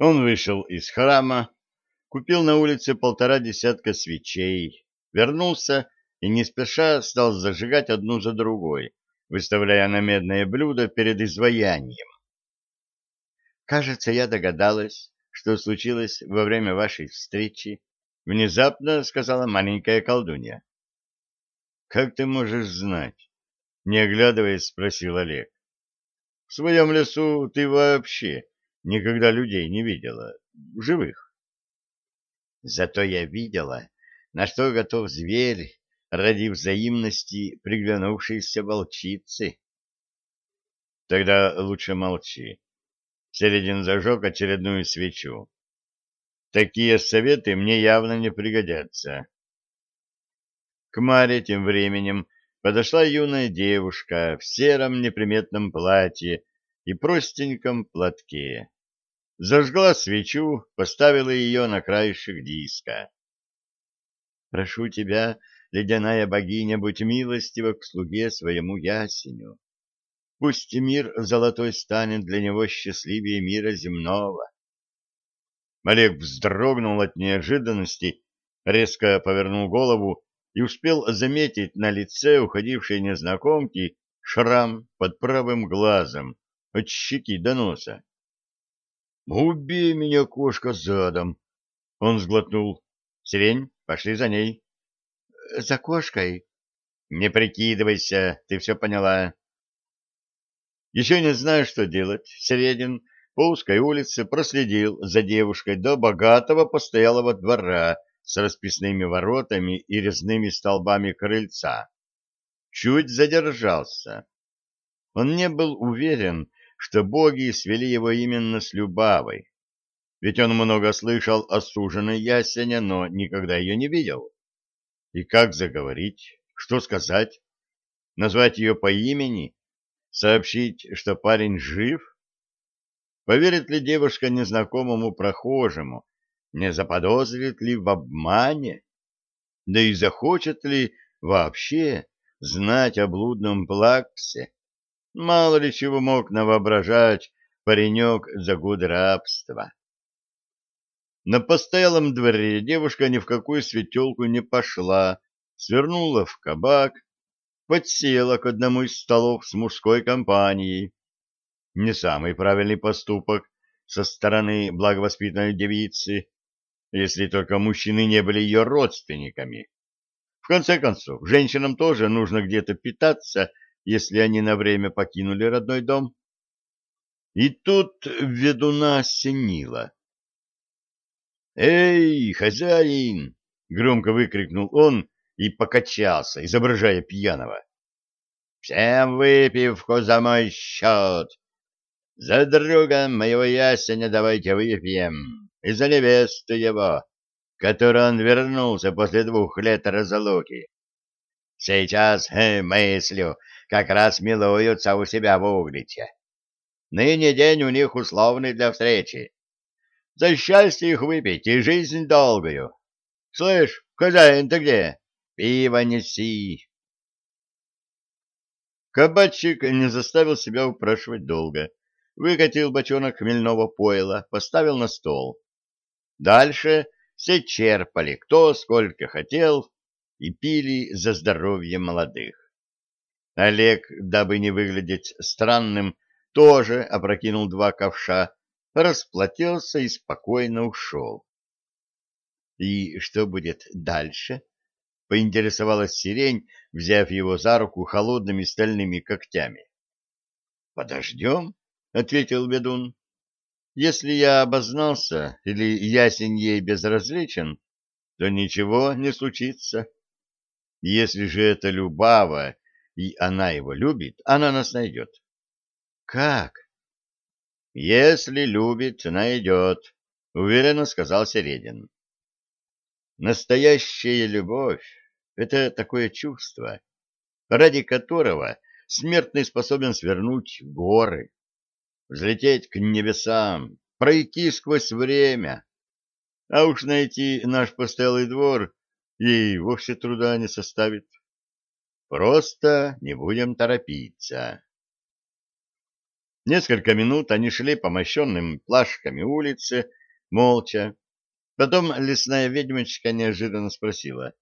Он вышел из храма, купил на улице полтора десятка свечей, вернулся и не спеша стал зажигать одну за другой, выставляя на медное блюдо перед изваянием. «Кажется, я догадалась, что случилось во время вашей встречи», — внезапно сказала маленькая колдунья. «Как ты можешь знать?» — не оглядываясь, спросил Олег. «В своем лесу ты вообще никогда людей не видела, живых». «Зато я видела, на что готов зверь ради взаимности приглянувшейся волчицы. Тогда лучше молчи. Середин зажег очередную свечу. Такие советы мне явно не пригодятся. К Маре тем временем подошла юная девушка в сером неприметном платье и простеньком платке. Зажгла свечу, поставила ее на краешек диска. — Прошу тебя, ледяная богиня, будь милостива к слуге своему ясеню. Пусть мир золотой станет для него счастливее мира земного. Олег вздрогнул от неожиданности, резко повернул голову и успел заметить на лице уходившей незнакомки шрам под правым глазом от щеки до носа. «Убей меня, кошка, задом!» Он сглотнул. «Сирень, пошли за ней» за кошкой. Не прикидывайся, ты все поняла. Еще не знаю, что делать. Середин по узкой улице проследил за девушкой до богатого постоялого двора с расписными воротами и резными столбами крыльца. Чуть задержался. Он не был уверен, что боги свели его именно с Любавой. Ведь он много слышал о суженой ясене, но никогда ее не видел. И как заговорить? Что сказать? Назвать ее по имени? Сообщить, что парень жив? Поверит ли девушка незнакомому прохожему? Не заподозрит ли в обмане? Да и захочет ли вообще знать о блудном плаксе? Мало ли чего мог навоображать паренек за год рабства. На постоялом дворе девушка ни в какую светелку не пошла, свернула в кабак, подсела к одному из столов с мужской компанией. Не самый правильный поступок со стороны благовоспитанной девицы, если только мужчины не были ее родственниками. В конце концов, женщинам тоже нужно где-то питаться, если они на время покинули родной дом. И тут ведуна осенила. «Эй, хозяин!» — громко выкрикнул он и покачался, изображая пьяного. «Всем выпивку за мой счет! За друга моего ясеня давайте выпьем, и за невесту его, которой он вернулся после двух лет разлуки. Сейчас э, мыслю, как раз милуются у себя в Угличе. Ныне день у них условный для встречи. За счастье их выпить и жизнь долгую. Слышь, хозяин ты где? Пиво неси. Кабачик не заставил себя упрашивать долго. Выкатил бочонок хмельного пойла, поставил на стол. Дальше все черпали, кто сколько хотел, и пили за здоровье молодых. Олег, дабы не выглядеть странным, тоже опрокинул два ковша, расплатился и спокойно ушел. «И что будет дальше?» — поинтересовалась сирень, взяв его за руку холодными стальными когтями. «Подождем», — ответил ведун. «Если я обознался или ясень ей безразличен, то ничего не случится. Если же это Любава, и она его любит, она нас найдет». «Как?» Если любит, найдет, — уверенно сказал Середин. Настоящая любовь — это такое чувство, ради которого смертный способен свернуть горы, взлететь к небесам, пройти сквозь время. А уж найти наш постоялый двор ей вовсе труда не составит. Просто не будем торопиться. Несколько минут они шли по мощенным плашками улице, молча. Потом лесная ведьмочка неожиданно спросила.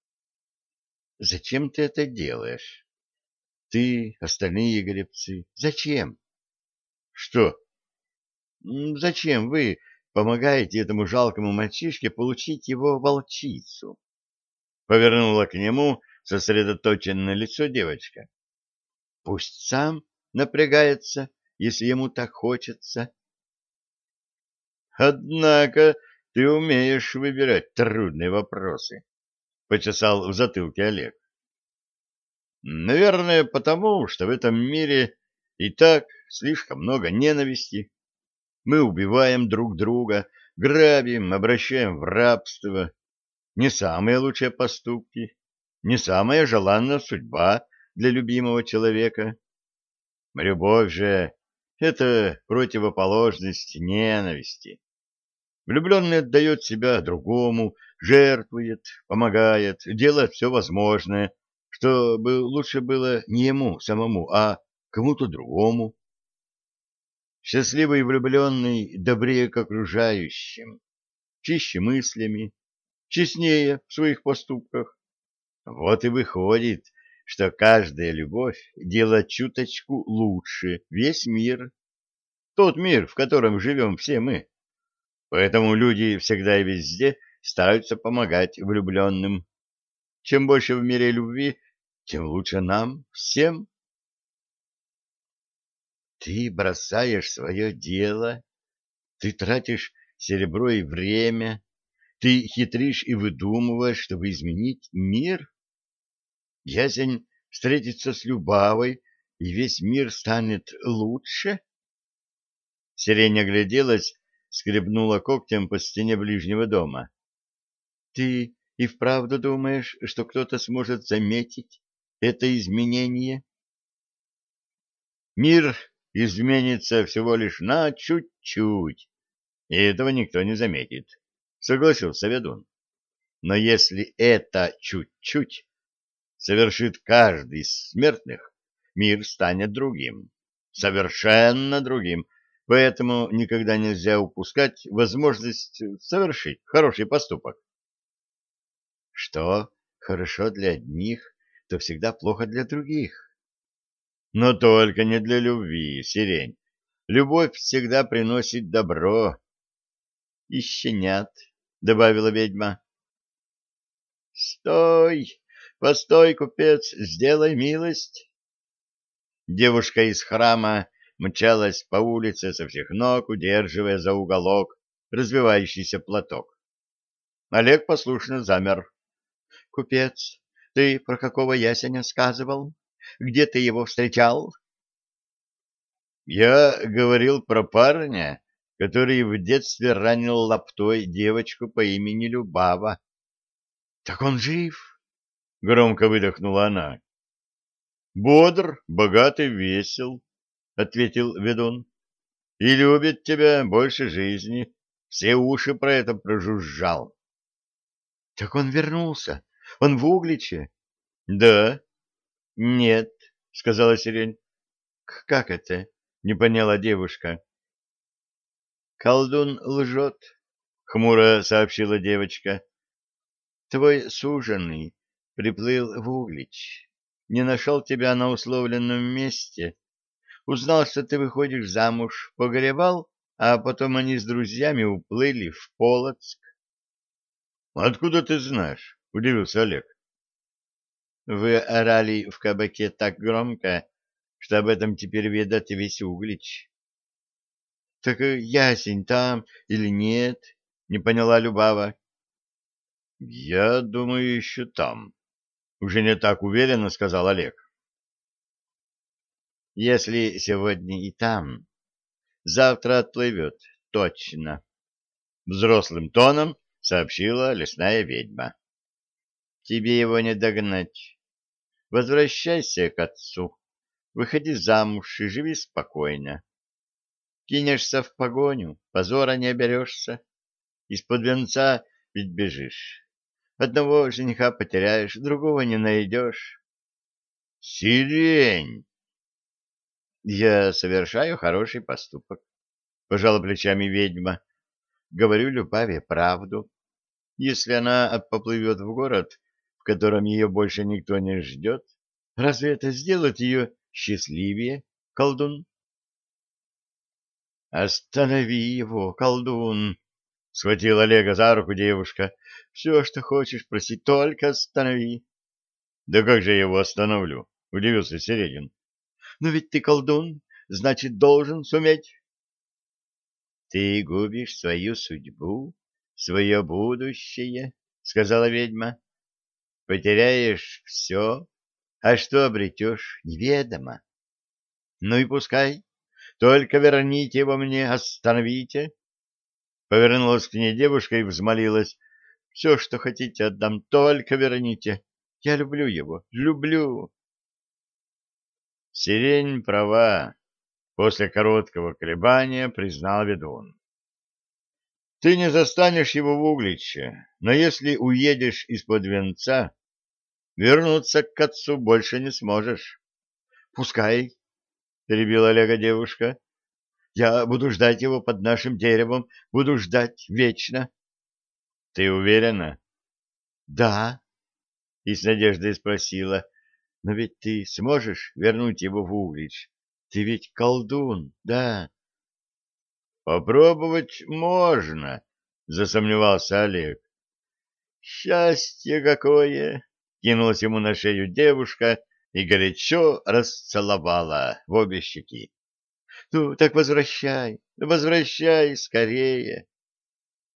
— Зачем ты это делаешь? Ты, остальные гребцы, зачем? — Что? — Зачем вы помогаете этому жалкому мальчишке получить его волчицу? Повернула к нему сосредоточенное лицо девочка. — Пусть сам напрягается если ему так хочется. Однако ты умеешь выбирать трудные вопросы, почесал в затылке Олег. Наверное, потому, что в этом мире и так слишком много ненависти. Мы убиваем друг друга, грабим, обращаем в рабство. Не самые лучшие поступки, не самая желанная судьба для любимого человека. Любовь же это противоположность ненависти. Влюбленный отдает себя другому, жертвует, помогает, делает все возможное, чтобы лучше было не ему самому, а кому-то другому. Счастливый влюбленный добрее к окружающим, чище мыслями, честнее в своих поступках. Вот и выходит, что каждая любовь делает чуточку лучше весь мир, тот мир, в котором живем все мы. Поэтому люди всегда и везде стараются помогать влюбленным. Чем больше в мире любви, тем лучше нам всем. Ты бросаешь свое дело, ты тратишь серебро и время, ты хитришь и выдумываешь, чтобы изменить мир? Ясень встретится с Любавой, и весь мир станет лучше? Сирень огляделась, скребнула когтем по стене ближнего дома. — Ты и вправду думаешь, что кто-то сможет заметить это изменение? Мир изменится всего лишь на чуть-чуть, и этого никто не заметит, — согласился ведун. Но если это чуть-чуть совершит каждый из смертных, мир станет другим, совершенно другим, поэтому никогда нельзя упускать возможность совершить хороший поступок. Что хорошо для одних, то всегда плохо для других. Но только не для любви, сирень. Любовь всегда приносит добро. — И щенят, — добавила ведьма. — Стой! Постой, купец, сделай милость. Девушка из храма мчалась по улице со всех ног, удерживая за уголок развивающийся платок. Олег послушно замер. — Купец, ты про какого ясеня сказывал? Где ты его встречал? — Я говорил про парня, который в детстве ранил лаптой девочку по имени Любава. — Так он жив? — громко выдохнула она. — Бодр, богатый, весел, — ответил ведун. — И любит тебя больше жизни. Все уши про это прожужжал. — Так он вернулся? Он в Угличе? — Да. — Нет, — сказала сирень. — Как это? — не поняла девушка. — Колдун лжет, — хмуро сообщила девочка. — Твой суженый приплыл в Углич, не нашел тебя на условленном месте, узнал, что ты выходишь замуж, погребал, а потом они с друзьями уплыли в Полоцк. — Откуда ты знаешь? — удивился Олег. — Вы орали в кабаке так громко, что об этом теперь ведает весь Углич. — Так ясень там или нет? — не поняла Любава. — Я думаю, еще там, уже не так уверенно сказал Олег. Если сегодня и там, завтра отплывет, точно. Взрослым тоном сообщила лесная ведьма. Тебе его не догнать. Возвращайся к отцу, выходи замуж и живи спокойно. Кинешься в погоню, позора не оберешься, из-под венца ведь бежишь. Одного жениха потеряешь, другого не найдешь. Сирень! Я совершаю хороший поступок, — пожала плечами ведьма. Говорю Любаве правду. Если она поплывет в город, в котором ее больше никто не ждет, разве это сделает ее счастливее, колдун? «Останови его, колдун!» — схватила Олега за руку девушка. «Все, что хочешь, проси, только останови». «Да как же я его остановлю?» — удивился Середин. Но ведь ты колдун, значит, должен суметь. Ты губишь свою судьбу, свое будущее, сказала ведьма. Потеряешь все, а что обретешь, неведомо. Ну и пускай, только верните его мне, остановите. Повернулась к ней девушка и взмолилась. Все, что хотите, отдам, только верните. Я люблю его, люблю. Сирень права. После короткого колебания признал ведун. Ты не застанешь его в Угличе, но если уедешь из-под венца, вернуться к отцу больше не сможешь. — Пускай, — перебила Олега девушка. — Я буду ждать его под нашим деревом, буду ждать вечно. — Ты уверена? — Да. И с надеждой спросила. Но ведь ты сможешь вернуть его в Углич? Ты ведь колдун, да? Попробовать можно, засомневался Олег. Счастье какое! Кинулась ему на шею девушка и горячо расцеловала в обе щеки. Ну, так возвращай, возвращай скорее.